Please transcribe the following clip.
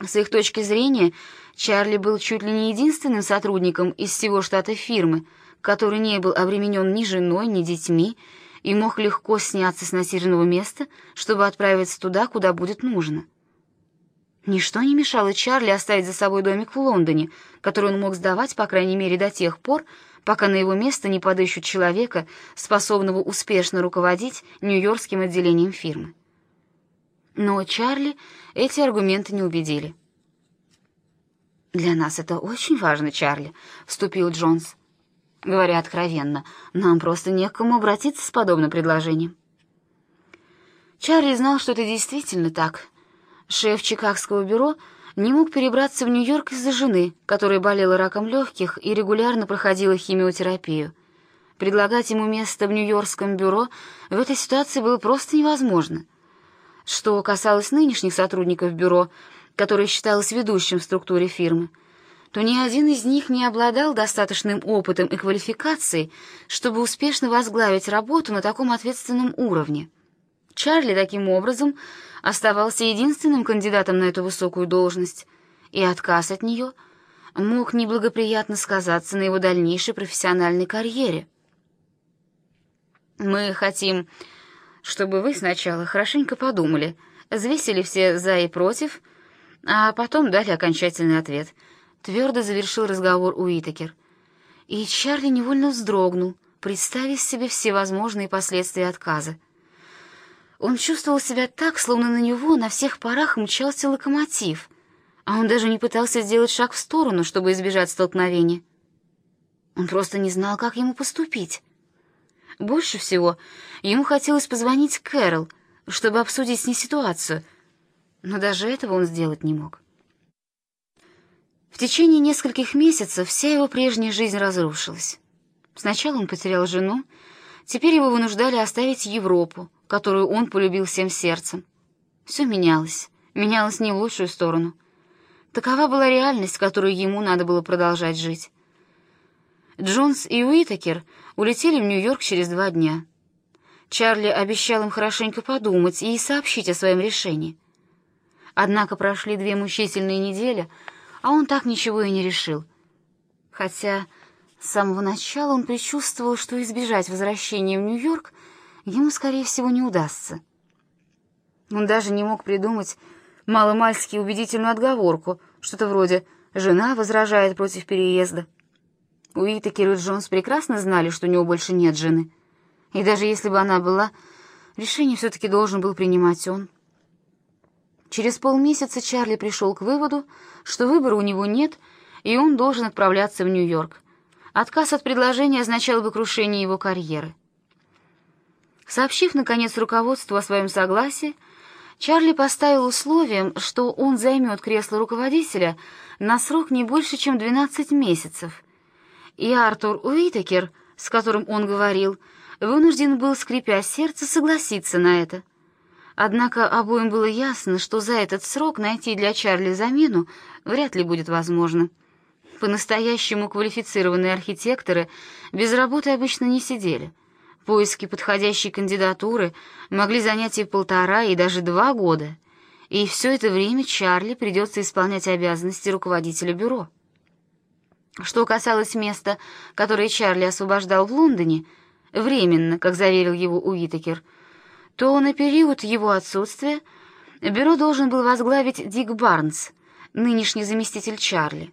С их точки зрения, Чарли был чуть ли не единственным сотрудником из всего штата фирмы, который не был обременен ни женой, ни детьми, и мог легко сняться с насиженного места, чтобы отправиться туда, куда будет нужно. Ничто не мешало Чарли оставить за собой домик в Лондоне, который он мог сдавать, по крайней мере, до тех пор, пока на его место не подыщут человека, способного успешно руководить нью-йоркским отделением фирмы. Но Чарли эти аргументы не убедили. «Для нас это очень важно, Чарли», — вступил Джонс. Говоря откровенно, нам просто не к кому обратиться с подобным предложением. Чарли знал, что это действительно так. Шеф Чикагского бюро не мог перебраться в Нью-Йорк из-за жены, которая болела раком легких и регулярно проходила химиотерапию. Предлагать ему место в Нью-Йоркском бюро в этой ситуации было просто невозможно. Что касалось нынешних сотрудников бюро, которое считалось ведущим в структуре фирмы, то ни один из них не обладал достаточным опытом и квалификацией, чтобы успешно возглавить работу на таком ответственном уровне. Чарли таким образом оставался единственным кандидатом на эту высокую должность, и отказ от нее мог неблагоприятно сказаться на его дальнейшей профессиональной карьере. «Мы хотим, чтобы вы сначала хорошенько подумали, взвесили все «за» и «против», а потом дали окончательный ответ», — твердо завершил разговор Уитакер. И Чарли невольно вздрогнул, представив себе всевозможные последствия отказа. Он чувствовал себя так, словно на него на всех парах мчался локомотив, а он даже не пытался сделать шаг в сторону, чтобы избежать столкновения. Он просто не знал, как ему поступить. Больше всего ему хотелось позвонить Кэрол, чтобы обсудить с ней ситуацию, но даже этого он сделать не мог. В течение нескольких месяцев вся его прежняя жизнь разрушилась. Сначала он потерял жену, теперь его вынуждали оставить Европу, которую он полюбил всем сердцем. Все менялось, менялось не в лучшую сторону. Такова была реальность, которой ему надо было продолжать жить. Джонс и Уитакер улетели в Нью-Йорк через два дня. Чарли обещал им хорошенько подумать и сообщить о своем решении. Однако прошли две мучительные недели, а он так ничего и не решил. Хотя с самого начала он предчувствовал, что избежать возвращения в Нью-Йорк — ему, скорее всего, не удастся. Он даже не мог придумать маломальски убедительную отговорку, что-то вроде «жена возражает против переезда». Уитакер и Джонс прекрасно знали, что у него больше нет жены. И даже если бы она была, решение все-таки должен был принимать он. Через полмесяца Чарли пришел к выводу, что выбора у него нет, и он должен отправляться в Нью-Йорк. Отказ от предложения означал бы крушение его карьеры. Сообщив, наконец, руководству о своем согласии, Чарли поставил условием, что он займет кресло руководителя на срок не больше, чем 12 месяцев. И Артур Уитакер, с которым он говорил, вынужден был, скрипя сердце, согласиться на это. Однако обоим было ясно, что за этот срок найти для Чарли замену вряд ли будет возможно. По-настоящему квалифицированные архитекторы без работы обычно не сидели — Поиски подходящей кандидатуры могли занять и полтора, и даже два года, и все это время Чарли придется исполнять обязанности руководителя бюро. Что касалось места, которое Чарли освобождал в Лондоне, временно, как заверил его Уитакер, то на период его отсутствия бюро должен был возглавить Дик Барнс, нынешний заместитель Чарли.